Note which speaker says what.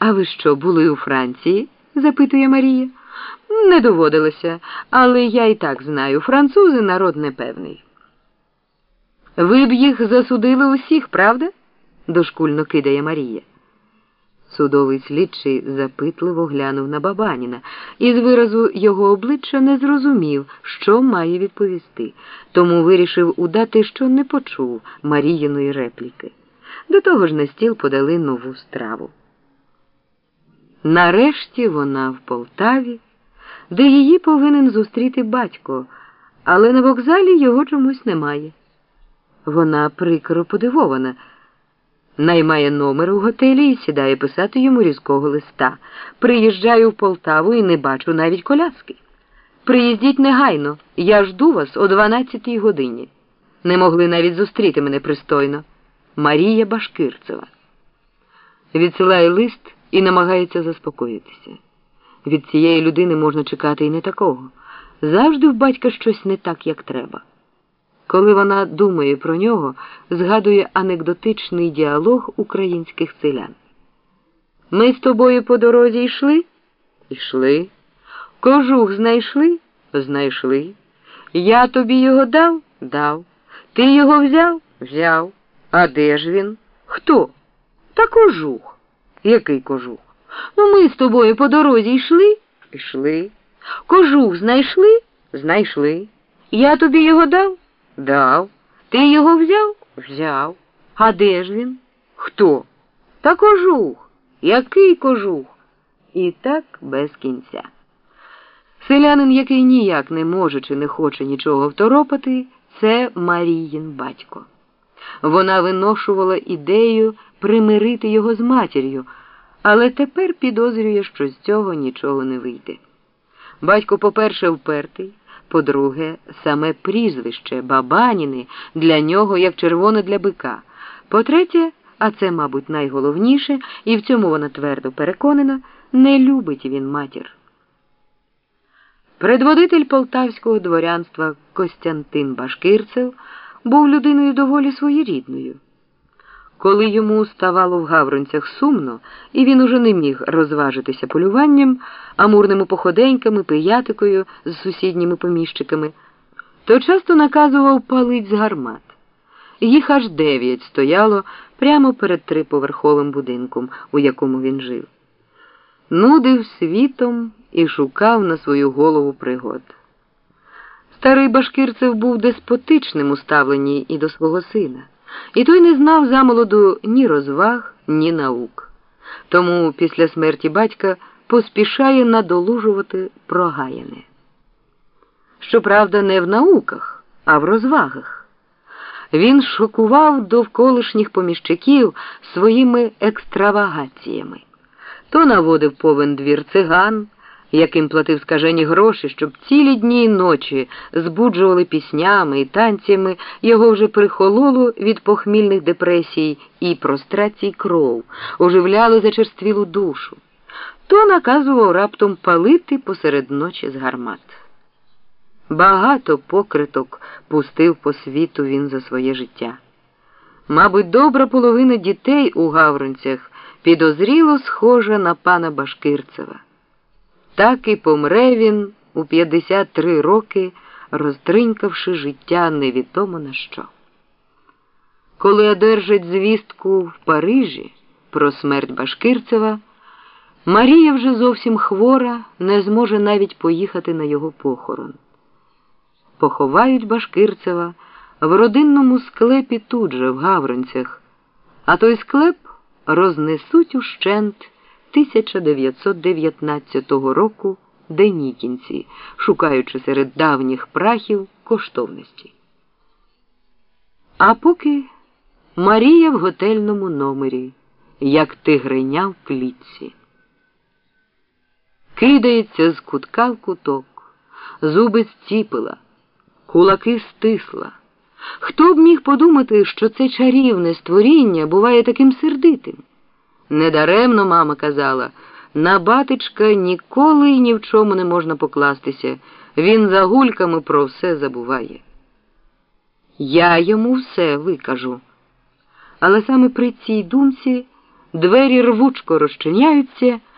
Speaker 1: А ви що, були у Франції? запитує Марія. Не доводилося, але я і так знаю, французи народ непевний. Ви б їх засудили усіх, правда? дошкульно кидає Марія. Судовий слідчий запитливо глянув на Бабаніна і з виразу його обличчя не зрозумів, що має відповісти, тому вирішив удати, що не почув Маріїної репліки. До того ж на стіл подали нову страву. Нарешті вона в Полтаві, де її повинен зустріти батько, але на вокзалі його чомусь немає. Вона прикро подивована. Наймає номер у готелі і сідає писати йому різкого листа. Приїжджаю в Полтаву і не бачу навіть коляски. Приїздіть негайно, я жду вас о 12-й годині. Не могли навіть зустріти мене пристойно. Марія Башкирцева. Відсилає лист і намагається заспокоїтися. Від цієї людини можна чекати і не такого. Завжди в батька щось не так, як треба. Коли вона думає про нього, згадує анекдотичний діалог українських селян. Ми з тобою по дорозі йшли? Йшли. Кожух знайшли? Знайшли. Я тобі його дав? Дав. Ти його взяв? Взяв. А де ж він? Хто? Та кожух. Який кожух? Ну, ми з тобою по дорозі йшли? Йшли. Кожух знайшли? Знайшли. Я тобі його дав? Дав. Ти його взяв? Взяв. А де ж він? Хто? Та кожух. Який кожух? І так без кінця. Селянин, який ніяк не може чи не хоче нічого второпати, це Маріїн батько. Вона виношувала ідею примирити його з матір'ю, але тепер підозрює, що з цього нічого не вийде. Батько, по-перше, впертий, по-друге, саме прізвище Бабаніни для нього як червоне для бика. По-третє, а це, мабуть, найголовніше, і в цьому вона твердо переконана, не любить він матір. Предводитель полтавського дворянства Костянтин Башкирцев був людиною доволі своєрідною. Коли йому ставало в гавронцях сумно, і він уже не міг розважитися полюванням, амурними походеньками, пиятикою з сусідніми поміщиками, то часто наказував палить з гармат. Їх аж дев'ять стояло прямо перед триповерховим будинком, у якому він жив. Нудив світом і шукав на свою голову пригод. Старий Башкирцев був деспотичним у ставленні і до свого сина, і той не знав замолоду ні розваг, ні наук. Тому після смерті батька поспішає надолужувати прогаяне. Щоправда, не в науках, а в розвагах. Він шокував довколишніх поміщиків своїми екстравагаціями. То наводив повен двір циган яким платив скажені гроші, щоб цілі дні й ночі збуджували піснями і танцями, його вже прихололо від похмільних депресій і прострацій кров, оживляло зачерствілу душу, то наказував раптом палити посеред ночі з гармат. Багато покриток пустив по світу він за своє життя. Мабуть, добра половина дітей у Гавронцях підозріло схожа на пана Башкирцева. Так і помре він у 53 роки, розтринькавши життя невідомо на що. Коли одержать звістку в Парижі про смерть Башкирцева, Марія вже зовсім хвора, не зможе навіть поїхати на його похорон. Поховають Башкирцева в родинному склепі тут же, в Гавронцях, а той склеп рознесуть ущент. 1919 року Денікінці, шукаючи серед давніх прахів коштовності. А поки Марія в готельному номері, як тигриня в клітці. Кидається з кутка в куток, зуби зціпила, кулаки стисла. Хто б міг подумати, що це чарівне створіння буває таким сердитим? Недаремно мама казала, на батечка ніколи і ні в чому не можна покластися. Він за гульками про все забуває. Я йому все викажу. Але саме при цій думці двері рвучко розчиняються.